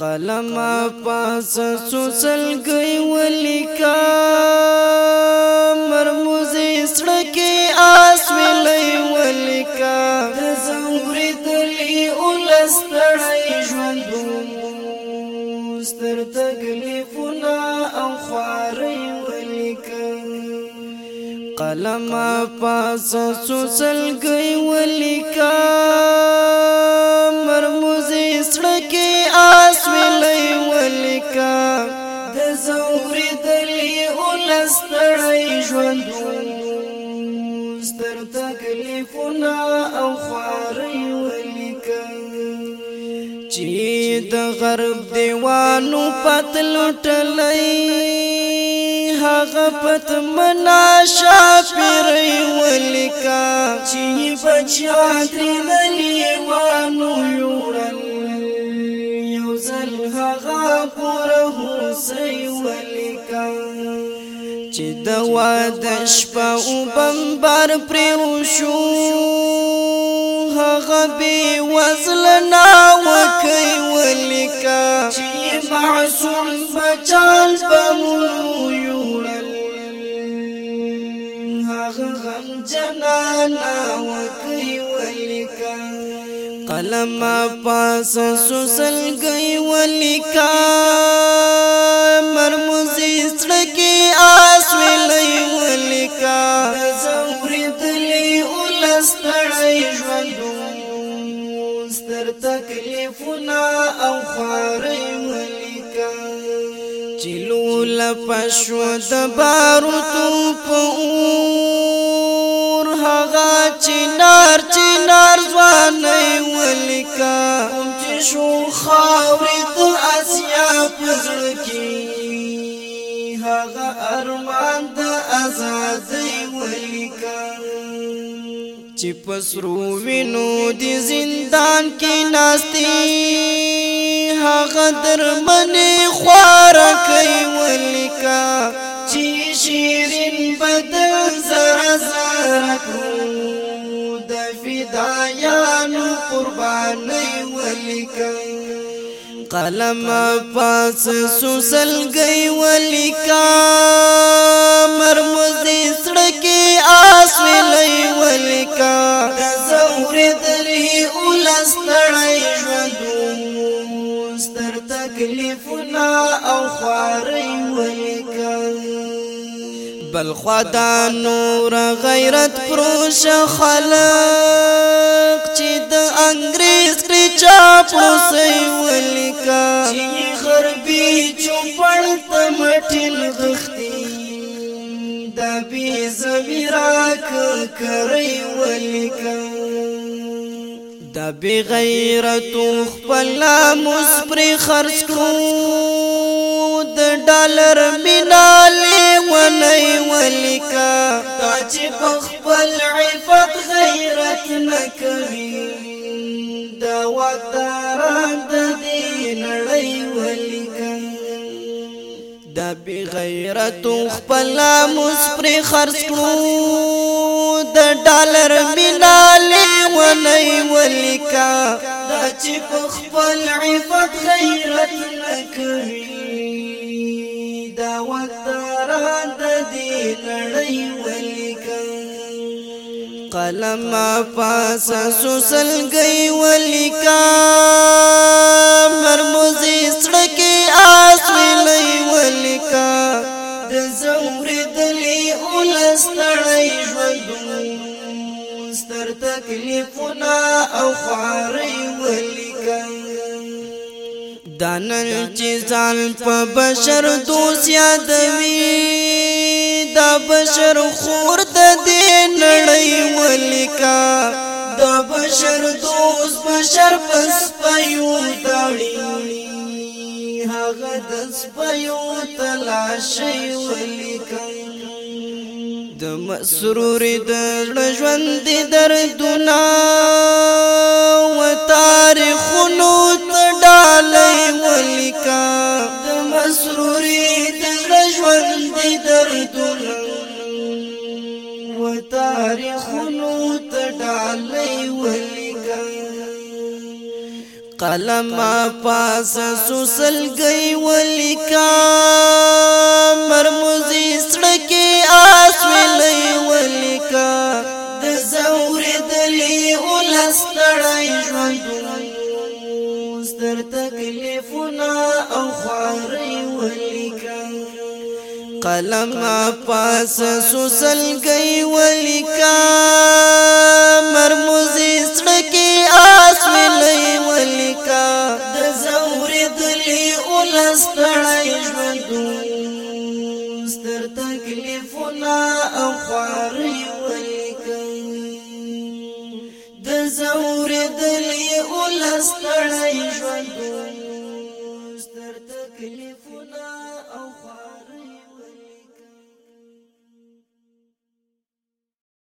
قلم پاس سوسل گئی ولیکا مرموز سړکی آس ویلې ولیکا د زنګری دلی ولستړی ژوند ستر تکلیفونه او خواه قلم پاس سوسل گئی ولیکا مرمز سړکی آس ویلې ولیکا د زور دلی ولستړی ژوند ستر تکلیفونه او خواري ولیکا چې د غرب دیوانو پتل ټلای غفت منا شافر ولکا چې بچا تر لري وانو یوړل یو ځل هغه پر هوسي ولکا چې د واده شپه او بمبر پر شو وزل ولکا بچان زنانا وکی ولیکا قلم پاس سوسل گئی ولیکا مرمزی سڑکی آس ویلی ولیکا زوری دلی اولس تڑی ژوندو ستر تکلیفنا او خاری ولیکا چلو لپشو د بارو تو پو چنار چنار ځواني ولیکا کوم چې شو خاورې د اسیا پزړ کی هغه ارمان د آزادۍ ولیکا چې پسرو وینو د زندان کې ناشتي هغه درمنه خوار کوي ولیکا چې شیری فدایانو قرباني ولیکم قلم پاس سوسل گئی ولیکا مرمز سڑکی آس ویلی ولیکا زور درہی اولستڑی ژوندو ستر تکلیفنا او خواری ولیکا بل خدا نور غیرت پروش خلق چې د انګريز کری چا پوسي ولیکا چې خربي چوپړ تمټل غختی د بي زمیراک کوي ولیکا د بي غیرت خپل مسپر خرج کو د ډالر مینا ولیکا تا چې خپل عفت غیرت نکوي دا وتران د دین لړۍ ولیکا دا بی غیرت خپل مسپر خرج کړو د ډالر میناله ونی ولیکا دا چې خپل عفت غیرت نکوي دا وتران نړۍ ولیکم قلم پاس سوسل گئی ولیکا مرمزي سړکي آس ویلې ولیکا د زور دلی ولستړی ژوندو ستر تکلیفونه او خواري ولیکم دانن چې ځان په بشر دوسیا دوي دا بشر خور د دې نړۍ ولیکا دا بشر دوست بشر پس پيو دړي هغه د سپيو تلاشي ولیکا د مسرور د ژوند دردونه و تاریخونو تډالې ولیکا د مسرور قلم پاس سوسل گئی ولیکا مرمزی سڑکی آسولی ولیکا د زور دلی اولستړی ژوند ستر تکلیفونه او خواري ولیکا قلم پاس سوسل گئی ولیکا مرمزی سڑکی آسولی را د زوري دلی اولس کړای ژوند ستر تکلیفونه او خواري